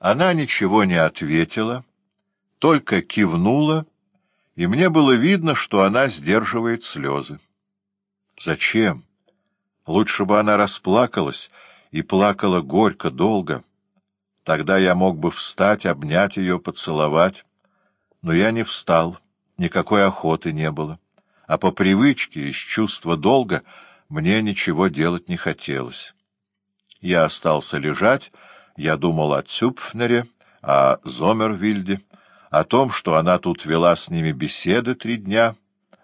Она ничего не ответила, только кивнула, и мне было видно, что она сдерживает слезы. Зачем? Лучше бы она расплакалась и плакала горько, долго. Тогда я мог бы встать, обнять ее, поцеловать. Но я не встал, никакой охоты не было. А по привычке, из чувства долга, мне ничего делать не хотелось. Я остался лежать, я думал о Цюпфнере, о Зомервильде, о том, что она тут вела с ними беседы три дня,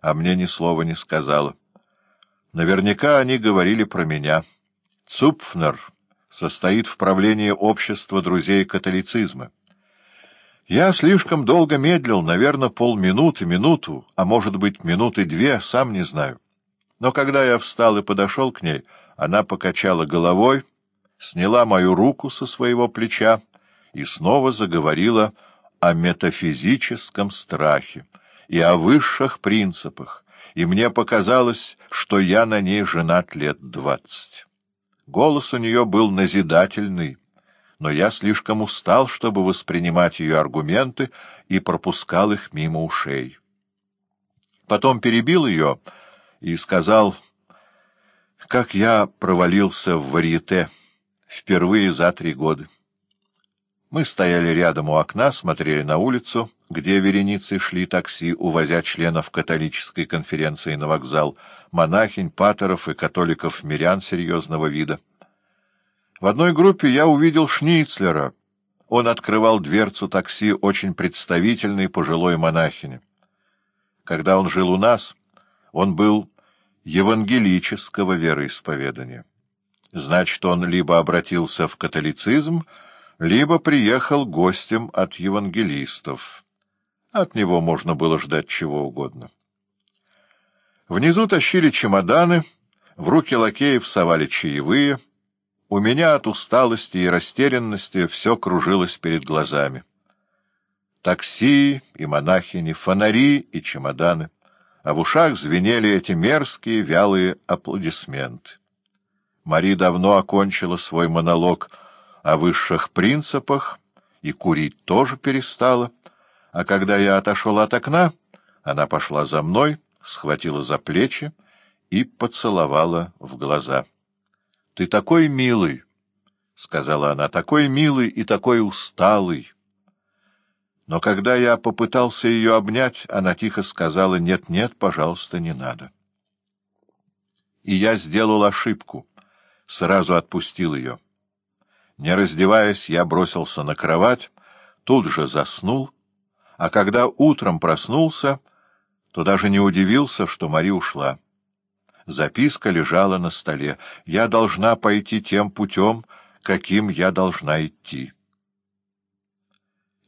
а мне ни слова не сказала. Наверняка они говорили про меня. Цупфнер состоит в правлении общества друзей католицизма. Я слишком долго медлил, наверное, полминуты, минуту, а может быть, минуты две, сам не знаю. Но когда я встал и подошел к ней, она покачала головой, сняла мою руку со своего плеча и снова заговорила о метафизическом страхе и о высших принципах, и мне показалось, что я на ней женат лет двадцать. Голос у нее был назидательный, но я слишком устал, чтобы воспринимать ее аргументы, и пропускал их мимо ушей. Потом перебил ее и сказал, как я провалился в варьете впервые за три года. Мы стояли рядом у окна, смотрели на улицу, где вереницы шли такси, увозя членов католической конференции на вокзал, монахинь, патеров и католиков-мирян серьезного вида. В одной группе я увидел Шницлера. Он открывал дверцу такси очень представительной пожилой монахини. Когда он жил у нас, он был евангелического вероисповедания. Значит, он либо обратился в католицизм, либо приехал гостем от евангелистов. От него можно было ждать чего угодно. Внизу тащили чемоданы, в руки лакеев совали чаевые. У меня от усталости и растерянности все кружилось перед глазами. Такси и монахини, фонари и чемоданы, а в ушах звенели эти мерзкие вялые аплодисменты. Мари давно окончила свой монолог — о высших принципах и курить тоже перестала, а когда я отошел от окна, она пошла за мной, схватила за плечи и поцеловала в глаза. — Ты такой милый, — сказала она, — такой милый и такой усталый. Но когда я попытался ее обнять, она тихо сказала, «Нет, нет, пожалуйста, не надо». И я сделал ошибку, сразу отпустил ее. Не раздеваясь, я бросился на кровать, тут же заснул, а когда утром проснулся, то даже не удивился, что Мари ушла. Записка лежала на столе. «Я должна пойти тем путем, каким я должна идти».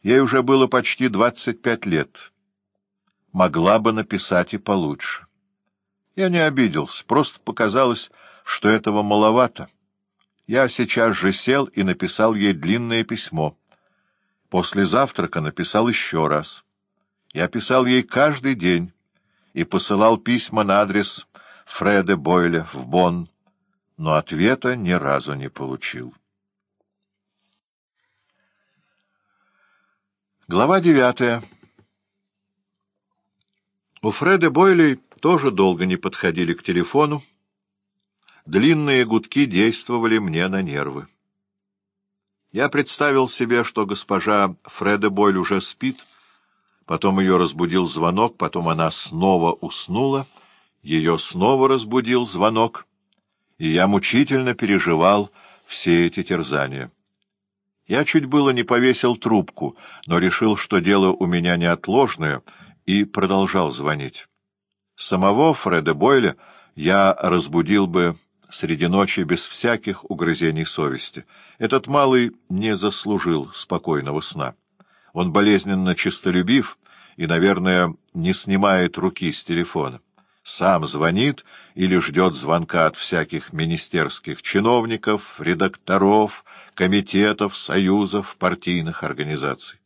Ей уже было почти двадцать пять лет. Могла бы написать и получше. Я не обиделся, просто показалось, что этого маловато. Я сейчас же сел и написал ей длинное письмо. После завтрака написал еще раз. Я писал ей каждый день и посылал письма на адрес Фреда Бойля в Бонн, но ответа ни разу не получил. Глава девятая У Фреда Бойли тоже долго не подходили к телефону, Длинные гудки действовали мне на нервы. Я представил себе, что госпожа Фреда Бойль уже спит, потом ее разбудил звонок, потом она снова уснула, ее снова разбудил звонок, и я мучительно переживал все эти терзания. Я чуть было не повесил трубку, но решил, что дело у меня неотложное, и продолжал звонить. Самого Фреда Бойля я разбудил бы среди ночи без всяких угрызений совести. Этот малый не заслужил спокойного сна. Он болезненно честолюбив и, наверное, не снимает руки с телефона. Сам звонит или ждет звонка от всяких министерских чиновников, редакторов, комитетов, союзов, партийных организаций.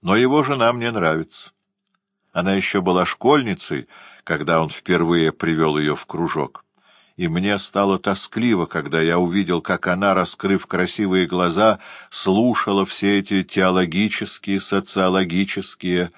Но его жена мне нравится. Она еще была школьницей, когда он впервые привел ее в кружок и мне стало тоскливо, когда я увидел, как она, раскрыв красивые глаза, слушала все эти теологические, социологические,